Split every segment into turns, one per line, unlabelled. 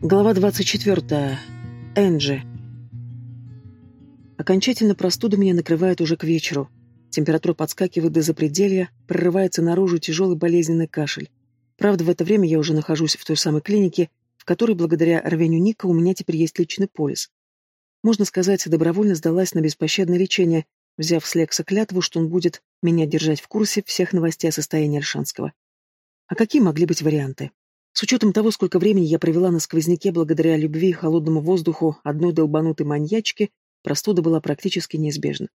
Глава 24. Энджи. Окончательно простуда меня накрывает уже к вечеру. Температура подскакивает до запределья, прорывается наружу тяжелый болезненный кашель. Правда, в это время я уже нахожусь в той самой клинике, в которой благодаря рвению Ника у меня теперь есть личный полис. Можно сказать, добровольно сдалась на беспощадное лечение, взяв с Лекса клятву, что он будет меня держать в курсе всех новостей о состоянии Альшанского. А какие могли быть варианты? С учетом того, сколько времени я провела на сквозняке благодаря любви и холодному воздуху одной долбанутой маньячки, простуда была практически неизбежна.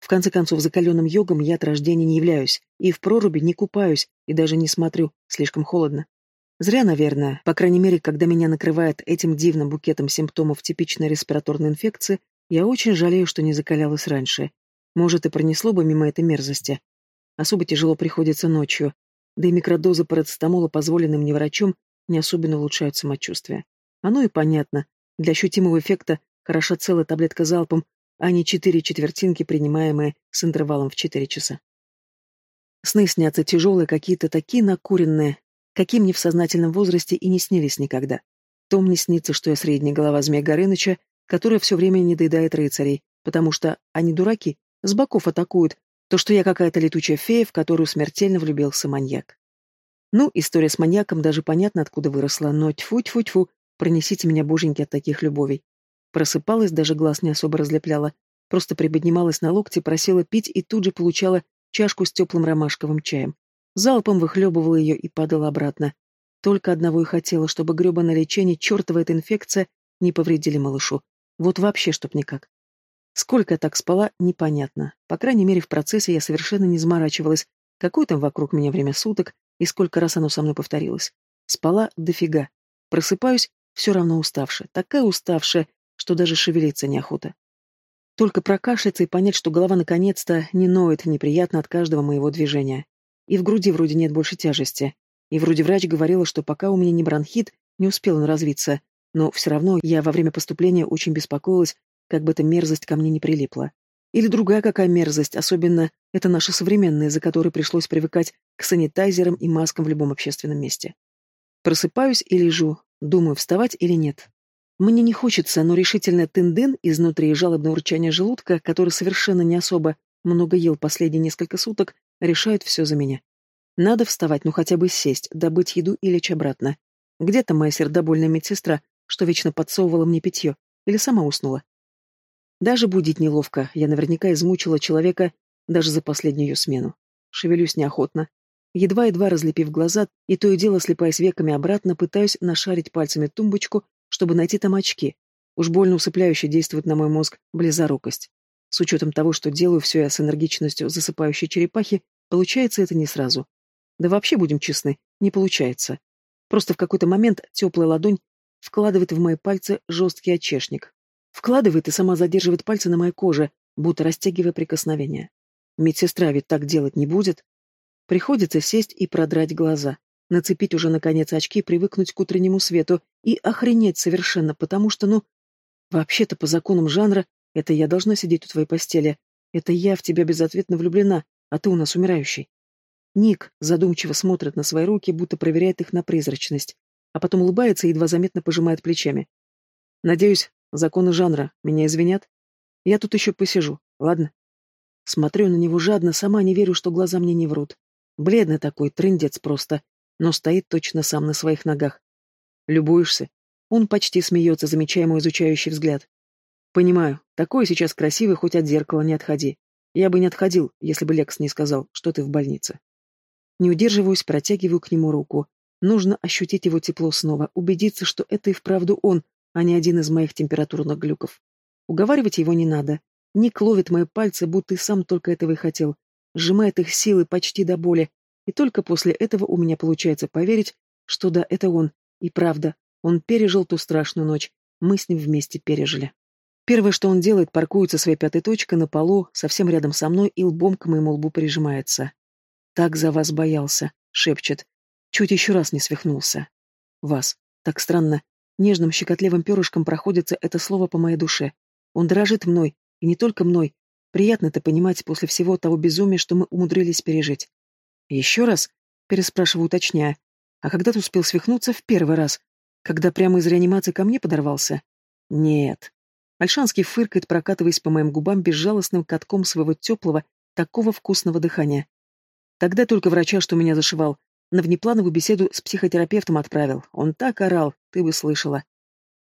В конце концов, закаленным йогом я от рождения не являюсь, и в проруби не купаюсь, и даже не смотрю, слишком холодно. Зря, наверное, по крайней мере, когда меня накрывает этим дивным букетом симптомов типичной респираторной инфекции, я очень жалею, что не закалялась раньше. Может, и пронесло бы мимо этой мерзости. Особо тяжело приходится ночью, да и микродозы парацетамола, позволенные мне врачом, не особенно улучшают самочувствие. Оно и понятно. Для ощутимого эффекта хороша целая таблетка залпом, а не четыре четвертинки, принимаемые с интервалом в четыре часа. Сны снятся тяжелые, какие-то такие накуренные, какие мне в сознательном возрасте и не снились никогда. То мне снится, что я средняя голова Змея Горыныча, которая все время не доедает рыцарей, потому что они дураки, с боков атакуют, то, что я какая-то летучая фея, в которую смертельно влюбился маньяк. Ну, история с маньяком даже понятно, откуда выросла, но тьфу-тьфу-тьфу, пронесите меня, боженьки, от таких любовей. Просыпалась, даже глаз не особо разлепляла, просто приподнималась на локте, просила пить и тут же получала чашку с теплым ромашковым чаем. Залпом выхлебывала ее и падала обратно. Только одного и хотела, чтобы гребаное лечение, чертова эта инфекция, не повредили малышу. Вот вообще чтоб никак. Сколько я так спала, непонятно. По крайней мере, в процессе я совершенно не заморачивалась, какое там вокруг меня время суток и сколько раз оно со мной повторилось. Спала дофига. Просыпаюсь, все равно уставшая. Такая уставшая, что даже шевелиться неохота. Только прокашляться и понять, что голова наконец-то не ноет неприятно от каждого моего движения. И в груди вроде нет больше тяжести. И вроде врач говорила, что пока у меня не бронхит, не успел он развиться, но все равно я во время поступления очень беспокоилась, как бы эта мерзость ко мне не прилипла. Или другая какая мерзость, особенно это наша современная, за которой пришлось привыкать к санитайзерам и маскам в любом общественном месте. Просыпаюсь и лежу, думаю, вставать или нет. Мне не хочется, но решительно тындын изнутри и жалобное урчание желудка, который совершенно не особо много ел последние несколько суток, решают все за меня. Надо вставать, ну хотя бы сесть, добыть еду и лечь обратно. Где-то моя сердобольная медсестра, что вечно подсовывала мне питье, или сама уснула. Даже будить неловко, я наверняка измучила человека даже за последнюю ее смену. Шевелюсь неохотно. Едва-едва разлепив глаза, и то и дело, слепаясь веками обратно, пытаюсь нашарить пальцами тумбочку, чтобы найти там очки. Уж больно усыпляюще действует на мой мозг близорукость. С учетом того, что делаю все я с энергичностью засыпающей черепахи, получается это не сразу. Да вообще, будем честны, не получается. Просто в какой-то момент теплая ладонь вкладывает в мои пальцы жесткий очешник, Вкладывает и сама задерживает пальцы на моей коже, будто растягивая прикосновение. Медсестра ведь так делать не будет. Приходится сесть и продрать глаза, нацепить уже наконец очки, привыкнуть к утреннему свету и охренеть совершенно, потому что, ну, вообще-то по законам жанра, это я должна сидеть у твоей постели. Это я в тебя безответно влюблена, а ты у нас умирающий. Ник задумчиво смотрит на свои руки, будто проверяет их на призрачность, а потом улыбается и едва заметно пожимает плечами. Надеюсь, Законы жанра. Меня извинят? Я тут еще посижу, ладно? Смотрю на него жадно, сама не верю, что глаза мне не врут. Бледный такой, трындец просто, но стоит точно сам на своих ногах. Любуешься? Он почти смеется, замечая мой изучающий взгляд. Понимаю, такой сейчас красивый, хоть от зеркала не отходи. Я бы не отходил, если бы Лекс не сказал, что ты в больнице. Не удерживаюсь, протягиваю к нему руку. Нужно ощутить его тепло снова, убедиться, что это и вправду он, а не один из моих температурных глюков. Уговаривать его не надо. Ник ловит мои пальцы, будто и сам только этого и хотел. Сжимает их силы почти до боли. И только после этого у меня получается поверить, что да, это он. И правда, он пережил ту страшную ночь. Мы с ним вместе пережили. Первое, что он делает, паркуется своей пятой точкой на полу, совсем рядом со мной, и лбом к моему лбу прижимается. «Так за вас боялся», — шепчет. Чуть еще раз не свихнулся. «Вас. Так странно. Нежным щекотливым перышком проходится это слово по моей душе. Он дрожит мной, и не только мной. Приятно это понимать после всего того безумия, что мы умудрились пережить. Еще раз? Переспрашиваю, уточняя. А когда ты успел свихнуться в первый раз? Когда прямо из реанимации ко мне подорвался? Нет. Альшанский фыркает, прокатываясь по моим губам безжалостным катком своего теплого, такого вкусного дыхания. Тогда только врача, что меня зашивал, на внеплановую беседу с психотерапевтом отправил. Он так орал, ты бы слышала.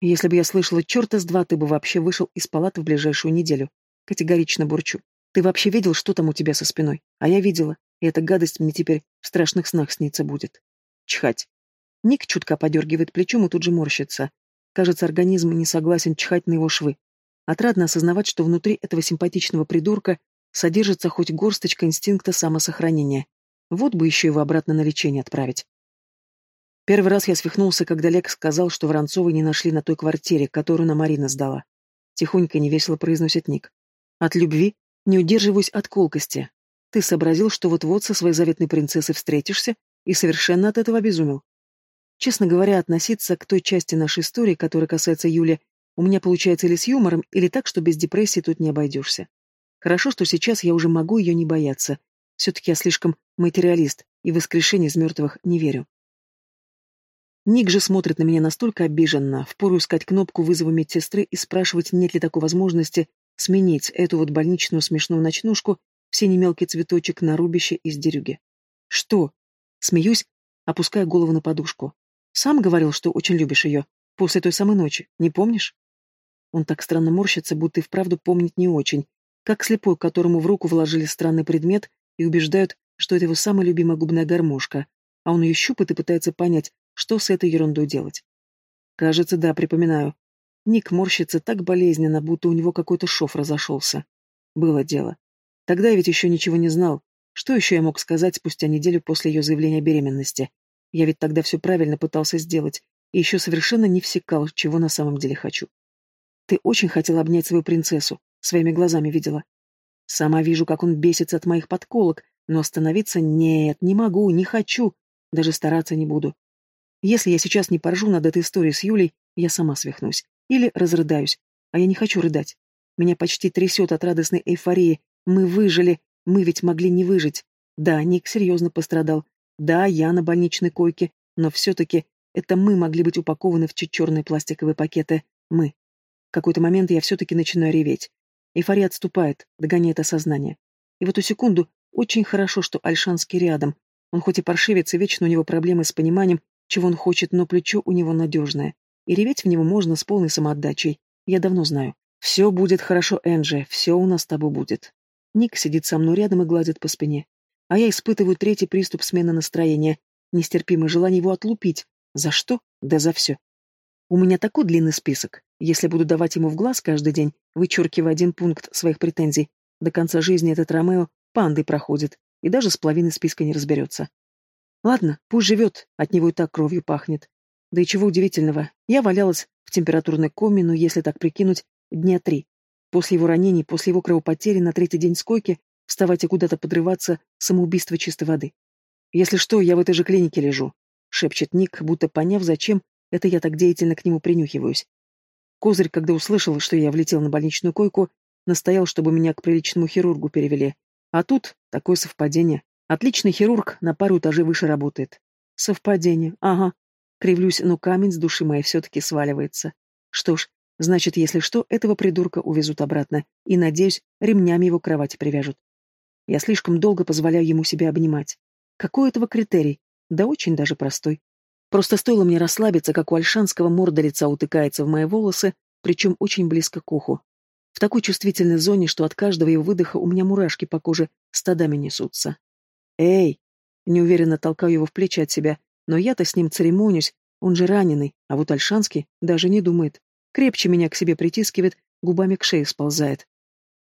Если бы я слышала черта с два, ты бы вообще вышел из палаты в ближайшую неделю. Категорично бурчу. Ты вообще видел, что там у тебя со спиной? А я видела. И эта гадость мне теперь в страшных снах снится будет. Чхать. Ник чутко подергивает плечом и тут же морщится. Кажется, организм не согласен чхать на его швы. Отрадно осознавать, что внутри этого симпатичного придурка содержится хоть горсточка инстинкта самосохранения. Вот бы еще его обратно на лечение отправить. Первый раз я свихнулся, когда Лек сказал, что Воронцовой не нашли на той квартире, которую на Марина сдала. Тихонько невесело произносит Ник. От любви не удерживаюсь от колкости. Ты сообразил, что вот-вот со своей заветной принцессой встретишься, и совершенно от этого обезумел. Честно говоря, относиться к той части нашей истории, которая касается Юли, у меня получается или с юмором, или так, что без депрессии тут не обойдешься. Хорошо, что сейчас я уже могу ее не бояться. Все-таки я слишком материалист, и в воскрешение из мертвых не верю. Ник же смотрит на меня настолько обиженно, впору искать кнопку вызова медсестры и спрашивать, нет ли такой возможности сменить эту вот больничную смешную ночнушку в синий мелкий цветочек на рубище из дерюги. Что? Смеюсь, опуская голову на подушку. Сам говорил, что очень любишь ее. После той самой ночи. Не помнишь? Он так странно морщится, будто и вправду помнит не очень. Как слепой, которому в руку вложили странный предмет и убеждают, что это его самая любимая губная гармошка, а он ее щупает и пытается понять, что с этой ерундой делать. Кажется, да, припоминаю. Ник морщится так болезненно, будто у него какой-то шов разошелся. Было дело. Тогда я ведь еще ничего не знал. Что еще я мог сказать спустя неделю после ее заявления о беременности? Я ведь тогда все правильно пытался сделать, и еще совершенно не всекал, чего на самом деле хочу. Ты очень хотел обнять свою принцессу, своими глазами видела. Сама вижу, как он бесится от моих подколок, но остановиться нет, не могу, не хочу, даже стараться не буду. Если я сейчас не поржу над этой историей с Юлей, я сама свихнусь. Или разрыдаюсь. А я не хочу рыдать. Меня почти трясет от радостной эйфории. Мы выжили. Мы ведь могли не выжить. Да, Ник серьезно пострадал. Да, я на больничной койке. Но все-таки это мы могли быть упакованы в чуть черные пластиковые пакеты. Мы. В какой-то момент я все-таки начинаю реветь. Эйфория отступает, догоняет осознание. И в эту секунду очень хорошо, что Альшанский рядом. Он хоть и паршивец, и вечно у него проблемы с пониманием, чего он хочет, но плечо у него надежное. И реветь в него можно с полной самоотдачей. Я давно знаю. Все будет хорошо, Энджи, все у нас с тобой будет. Ник сидит со мной рядом и гладит по спине. А я испытываю третий приступ смены настроения. Нестерпимое желание его отлупить. За что? Да за все. У меня такой длинный список. Если буду давать ему в глаз каждый день, вычеркивая один пункт своих претензий, до конца жизни этот Ромео пандой проходит и даже с половиной списка не разберется. Ладно, пусть живет, от него и так кровью пахнет. Да и чего удивительного, я валялась в температурной коме, но если так прикинуть, дня три. После его ранений, после его кровопотери на третий день с койки вставать и куда-то подрываться — самоубийство чистой воды. «Если что, я в этой же клинике лежу», — шепчет Ник, будто поняв, зачем это я так деятельно к нему принюхиваюсь. Козырь, когда услышал, что я влетел на больничную койку, настоял, чтобы меня к приличному хирургу перевели. А тут такое совпадение. Отличный хирург на пару этажей выше работает. Совпадение, ага. Кривлюсь, но камень с души моей все-таки сваливается. Что ж, значит, если что, этого придурка увезут обратно, и, надеюсь, ремнями его к кровати привяжут. Я слишком долго позволяю ему себя обнимать. Какой этого критерий? Да очень даже простой. Просто стоило мне расслабиться, как у Альшанского морда лица утыкается в мои волосы, причем очень близко к уху. В такой чувствительной зоне, что от каждого его выдоха у меня мурашки по коже стадами несутся. «Эй!» Неуверенно толкаю его в плечи от себя, но я-то с ним церемонюсь, он же раненый, а вот Альшанский даже не думает. Крепче меня к себе притискивает, губами к шее сползает.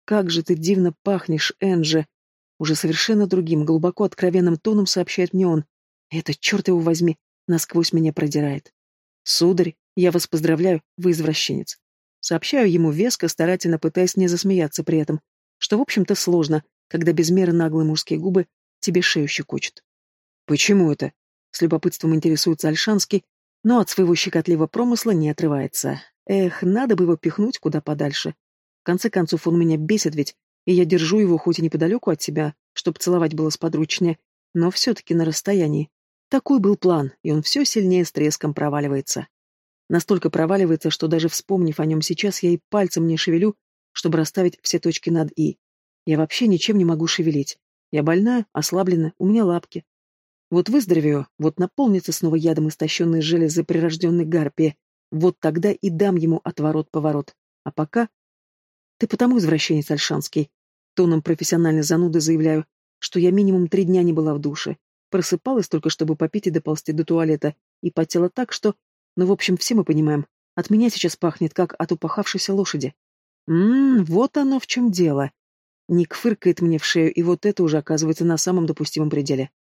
«Как же ты дивно пахнешь, Энджи!» Уже совершенно другим, глубоко откровенным тоном сообщает мне он. «Это, черт его возьми, насквозь меня продирает. Сударь, я вас поздравляю, вы извращенец. Сообщаю ему веско, старательно пытаясь не засмеяться при этом, что, в общем-то, сложно, когда без меры наглые мужские губы тебе шею щекочут. Почему это? С любопытством интересуется Альшанский, но от своего щекотливого промысла не отрывается. Эх, надо бы его пихнуть куда подальше. В конце концов, он меня бесит ведь, и я держу его хоть и неподалеку от себя, чтобы целовать было сподручнее, но все-таки на расстоянии. Такой был план, и он все сильнее с треском проваливается. Настолько проваливается, что даже вспомнив о нем сейчас, я и пальцем не шевелю, чтобы расставить все точки над «и». Я вообще ничем не могу шевелить. Я больная, ослаблена, у меня лапки. Вот выздоровею, вот наполнится снова ядом истощенной железы прирожденной гарпии, вот тогда и дам ему отворот-поворот. А пока... Ты потому извращенец Альшанский. Тоном профессиональной зануды заявляю, что я минимум три дня не была в душе. Просыпалась только, чтобы попить и доползти до туалета, и потела так, что... Ну, в общем, все мы понимаем. От меня сейчас пахнет, как от упахавшейся лошади. Ммм, вот оно в чем дело. Ник фыркает мне в шею, и вот это уже оказывается на самом допустимом пределе.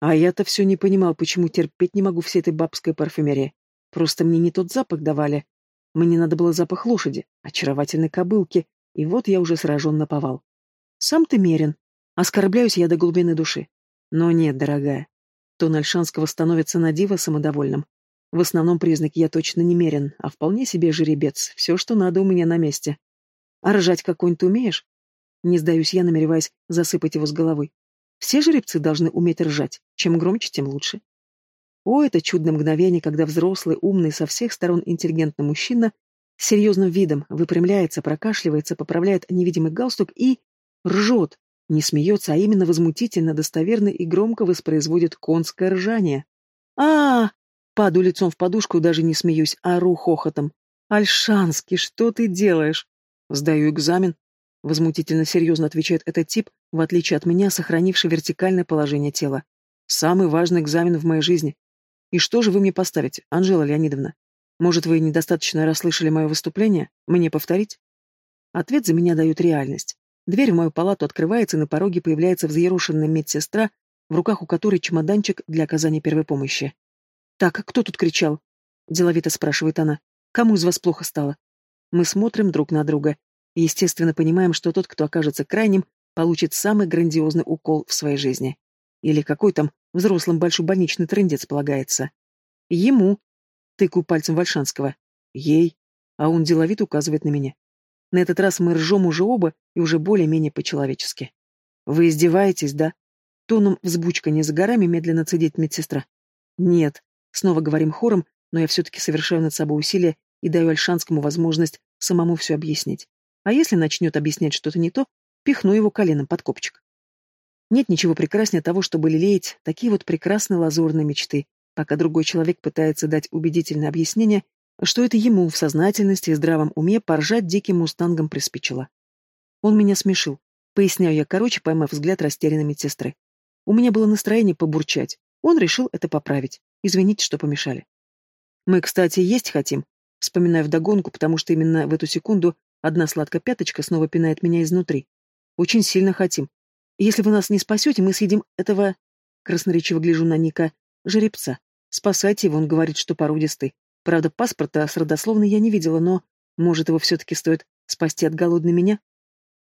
А я-то все не понимал, почему терпеть не могу всей этой бабской парфюмерии. Просто мне не тот запах давали. Мне надо было запах лошади, очаровательной кобылки, и вот я уже сражен на повал. Сам ты мерен. Оскорбляюсь я до глубины души. Но нет, дорогая. Тон Альшанского становится на диво самодовольным. В основном признак я точно не мерен, а вполне себе жеребец. Все, что надо, у меня на месте. А ржать какой-нибудь умеешь? Не сдаюсь я, намереваясь засыпать его с головой. Все жеребцы должны уметь ржать. Чем громче, тем лучше. О, это чудное мгновение, когда взрослый, умный, со всех сторон интеллигентный мужчина с серьезным видом выпрямляется, прокашливается, поправляет невидимый галстук и ржет. Не смеется, а именно возмутительно, достоверно и громко воспроизводит конское ржание. а, -а, -а Паду лицом в подушку, даже не смеюсь, а ору хохотом. «Альшанский, что ты делаешь?» «Сдаю экзамен», — возмутительно серьезно отвечает этот тип, в отличие от меня, сохранивший вертикальное положение тела. «Самый важный экзамен в моей жизни. И что же вы мне поставите, Анжела Леонидовна? Может, вы недостаточно расслышали мое выступление? Мне повторить? Ответ за меня дают реальность. Дверь в мою палату открывается, и на пороге появляется взъерушенная медсестра, в руках у которой чемоданчик для оказания первой помощи. «Так, кто тут кричал?» — деловито спрашивает она. «Кому из вас плохо стало?» Мы смотрим друг на друга. Естественно, понимаем, что тот, кто окажется крайним, получит самый грандиозный укол в своей жизни. Или какой там взрослым большой больничный трындец полагается. Ему. Тыкаю пальцем Вальшанского. Ей. А он деловито указывает на меня. На этот раз мы ржем уже оба и уже более-менее по-человечески. Вы издеваетесь, да? Тоном взбучка не за горами медленно цедит медсестра. Нет. Снова говорим хором, но я все-таки совершаю над собой усилие и даю Альшанскому возможность самому все объяснить. А если начнет объяснять что-то не то, пихну его коленом под копчик. Нет ничего прекраснее того, чтобы лелеять такие вот прекрасные лазурные мечты, пока другой человек пытается дать убедительное объяснение, что это ему в сознательности и здравом уме поржать диким мустангом приспичило. Он меня смешил. Поясняю я короче, поймав взгляд растерянной медсестры. У меня было настроение побурчать. Он решил это поправить. Извините, что помешали. Мы, кстати, есть хотим. Вспоминаю вдогонку, потому что именно в эту секунду одна сладкая пяточка снова пинает меня изнутри. Очень сильно хотим. Если вы нас не спасете, мы съедим этого... Красноречиво гляжу на Ника. Жеребца. Спасайте его, он говорит, что породистый. Правда, паспорта с родословной я не видела, но... Может, его все-таки стоит спасти от голодной меня?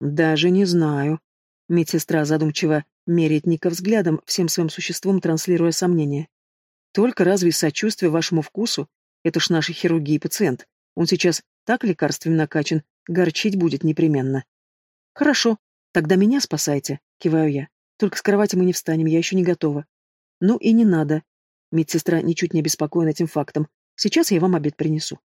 Даже не знаю. Медсестра задумчиво меряет Ника взглядом, всем своим существом транслируя сомнения. Только разве сочувствие вашему вкусу? Это ж наши хирургии пациент. Он сейчас так лекарствами накачан, горчить будет непременно. Хорошо, тогда меня спасайте. Киваю я. Только с кровати мы не встанем, я еще не готова. Ну и не надо. Медсестра ничуть не обеспокоена этим фактом. Сейчас я вам обед принесу.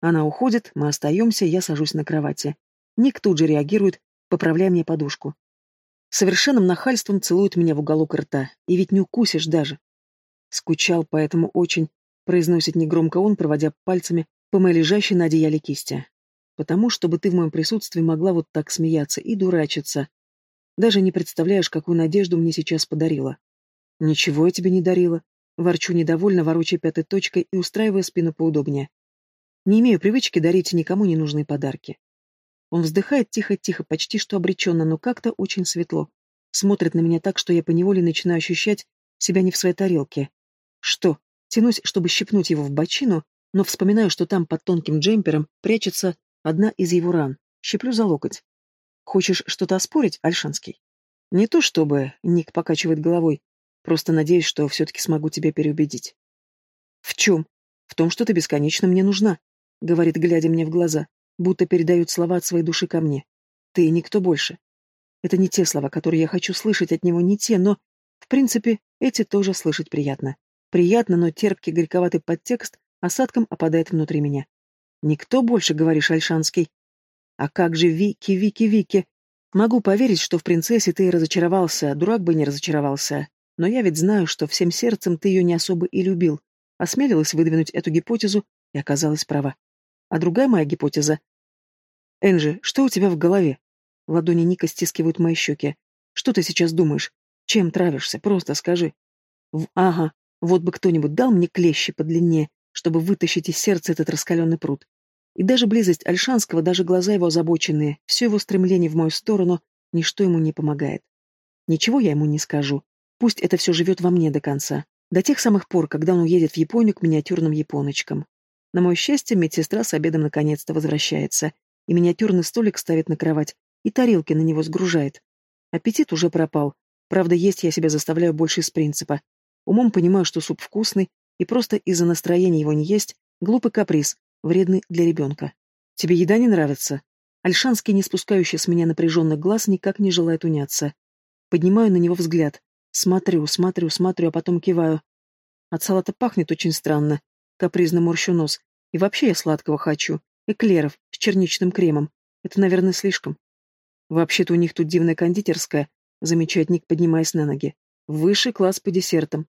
Она уходит, мы остаемся, я сажусь на кровати. Ник тут же реагирует, поправляя мне подушку. Совершенным нахальством целует меня в уголок рта, и ведь не укусишь даже. Скучал, поэтому очень, произносит негромко он, проводя пальцами по моей лежащей на одеяле кисти. Потому, чтобы ты в моем присутствии могла вот так смеяться и дурачиться, даже не представляешь, какую надежду мне сейчас подарила. Ничего я тебе не дарила. Ворчу недовольно, ворочая пятой точкой и устраивая спину поудобнее. Не имею привычки дарить никому ненужные подарки. Он вздыхает тихо-тихо, почти что обреченно, но как-то очень светло. Смотрит на меня так, что я поневоле начинаю ощущать себя не в своей тарелке. Что? Тянусь, чтобы щипнуть его в бочину, но вспоминаю, что там под тонким джемпером прячется одна из его ран. Щиплю за локоть. Хочешь что-то оспорить, Альшанский? Не то чтобы, Ник покачивает головой, просто надеюсь, что все-таки смогу тебя переубедить. В чем? В том, что ты бесконечно мне нужна, говорит, глядя мне в глаза, будто передает слова от своей души ко мне. Ты и никто больше. Это не те слова, которые я хочу слышать от него, не те, но, в принципе, эти тоже слышать приятно. Приятно, но терпкий, горьковатый подтекст осадком опадает внутри меня. «Никто больше, говоришь, Альшанский?» «А как же Вики, Вики, Вики?» Могу поверить, что в принцессе ты разочаровался, дурак бы не разочаровался. Но я ведь знаю, что всем сердцем ты ее не особо и любил. Осмелилась выдвинуть эту гипотезу и оказалась права. А другая моя гипотеза... Энджи, что у тебя в голове? Ладони Ника стискивают мои щеки. Что ты сейчас думаешь? Чем травишься? Просто скажи. В... Ага, вот бы кто-нибудь дал мне клещи подлиннее, чтобы вытащить из сердца этот раскаленный пруд. И даже близость Альшанского, даже глаза его озабоченные, все его стремление в мою сторону, ничто ему не помогает. Ничего я ему не скажу. Пусть это все живет во мне до конца. До тех самых пор, когда он уедет в Японию к миниатюрным японочкам. На мое счастье, медсестра с обедом наконец-то возвращается, и миниатюрный столик ставит на кровать, и тарелки на него сгружает. Аппетит уже пропал. Правда, есть я себя заставляю больше из принципа. Умом понимаю, что суп вкусный, и просто из-за настроения его не есть — глупый каприз, вредный для ребенка. Тебе еда не нравится? Альшанский, не спускающий с меня напряженных глаз, никак не желает уняться. Поднимаю на него взгляд. Смотрю, смотрю, смотрю, а потом киваю. От салата пахнет очень странно. Капризно морщу нос. И вообще я сладкого хочу. Эклеров с черничным кремом. Это, наверное, слишком. Вообще-то у них тут дивная кондитерская, замечает Ник, поднимаясь на ноги. Высший класс по десертам.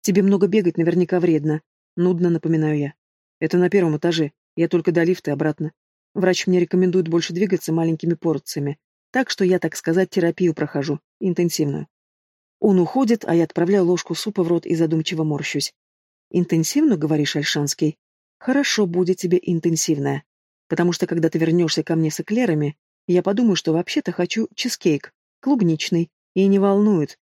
Тебе много бегать наверняка вредно. Нудно напоминаю я. Это на первом этаже. Я только до лифта и обратно. Врач мне рекомендует больше двигаться маленькими порциями. Так что я, так сказать, терапию прохожу. Интенсивную. Он уходит, а я отправляю ложку супа в рот и задумчиво морщусь. «Интенсивно, говоришь, Альшанский? Хорошо будет тебе интенсивная. Потому что, когда ты вернешься ко мне с эклерами, я подумаю, что вообще-то хочу чизкейк, клубничный, и не волнует,